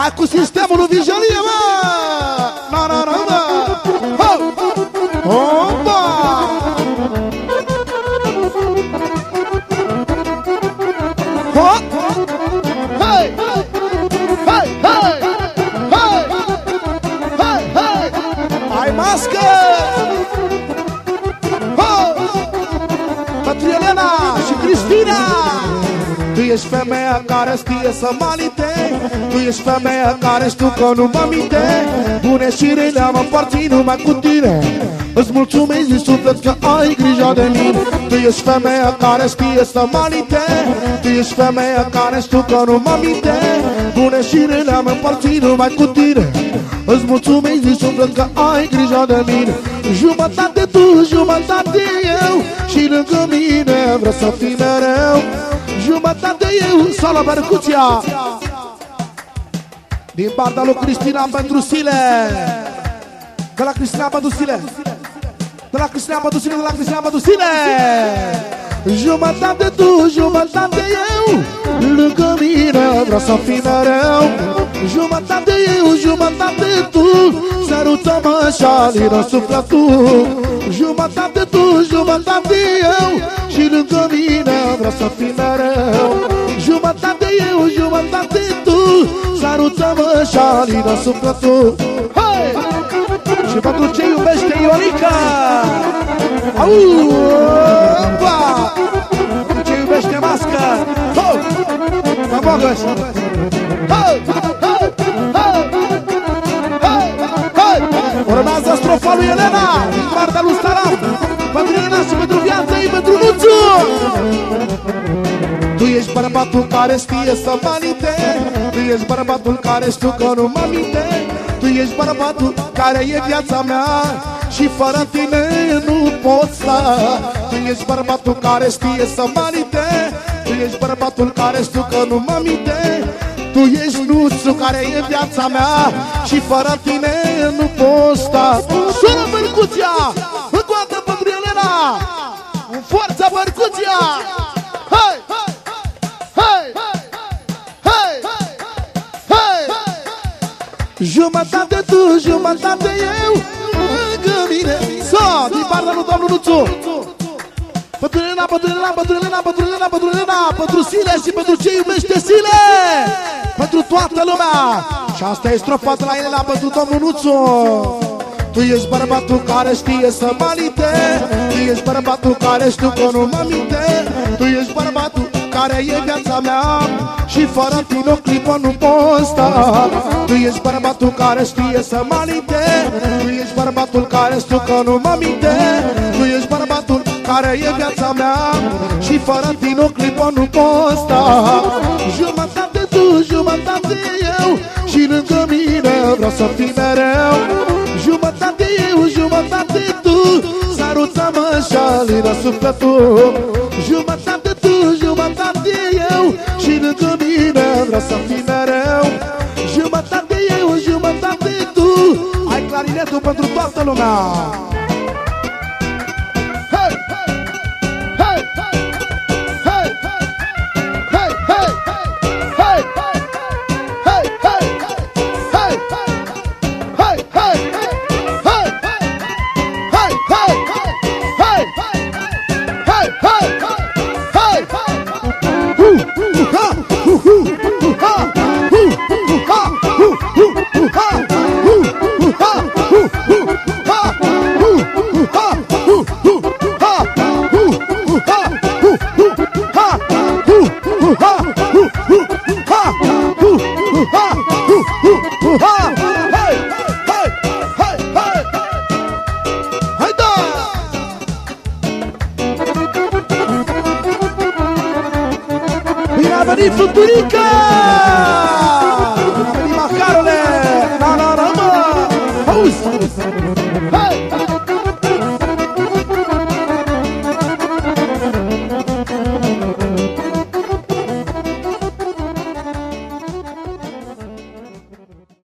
Mas com o sistema não vigilia, mano. Não, não. Opa! Hey! Hey! Hey! Hey! Hey! Hey! Ai, máscara! Oh! Patria Cristina! Tu ești femeia care știe să malite Tu ești femeia care știu că nu mă minte. Bune și rele am împărțit numai cu tine. Îți mulțumesc din suflet că ai grijă de mine. Tu ești femeia care știe să malite Tu ești femeia care știu că nu mă minte. Bune și rele am împărțit numai cu tine. Îți mulțumesc din suflet că ai grijă de mine. Jumătate tu, jumătate eu. Și lângă mine vreau să fii mereu Jumătate eu sau la percuția Din partea lui Cristina pentru Sile. De la Cristina pentru Sile. De la Cristina pentru Sile, de la Cristina pentru Sile. Jumătate tu, jumătate eu. Lângă mine vreau să fii mereu. Jumătate eu, jumătate tu. Sărută-mă așa, liră sufletul. Jumătate tu, jumătate eu. Și lângă mine vreau să fii mereu Jumătate eu, jumătate tu Sărută-mă așa, liră sufletul Hai! Și pentru ce iubește Iorica Au! Opa! Ce iubește mască Ho! Mă bogăs Hai! Hai! Hai! Hai! Hai! Urmează strofa lui Elena Din partea lui Staram Pentru Elena și pentru viața ei, pentru Nuțu Tu ești bărbatul care știe să malite Tu ești bărbatul care știu că nu mă minte. Tu ești bărbatul care e viața mea. Și fără tine nu pot sta. Tu ești bărbatul care știe să malite Tu ești bărbatul care știu că nu mă minte. Tu ești nuțul care e viața mea. Și fără tine nu pot sta. Sună percuția Jumătate tu, jumătate eu Lângă mine Să, din partea lui domnul Nuțu pentru Elena, pentru Elena, pentru Elena, pentru Elena, pentru Elena, pentru Sile și pentru ce iubește Sile! Pentru toată lumea! Și asta e strofa de la Elena pentru domnul Nuțu! Tu ești bărbatul care știe să malite Tu ești bărbatul care știu că nu mă minte Tu ești bărbatul care e viața mea. Și fără tine o clipă nu pot sta. Tu ești bărbatul care știe să malite Tu ești bărbatul care știu că nu mă minte. Tu ești bărbatul care e viața mea. Și fără tine o clipă nu pot sta. Jumătate tu, jumătate eu. Și lângă mine vreau să fii mereu. Jumătate eu, jumătate tu. Sărută-mă și liră sufletul. Jumătate Estação Mineirão Gilma tá bem, o Gilma tá bem tu. Ai, clarinete, o pantrotótalo, Giovanni Futurica!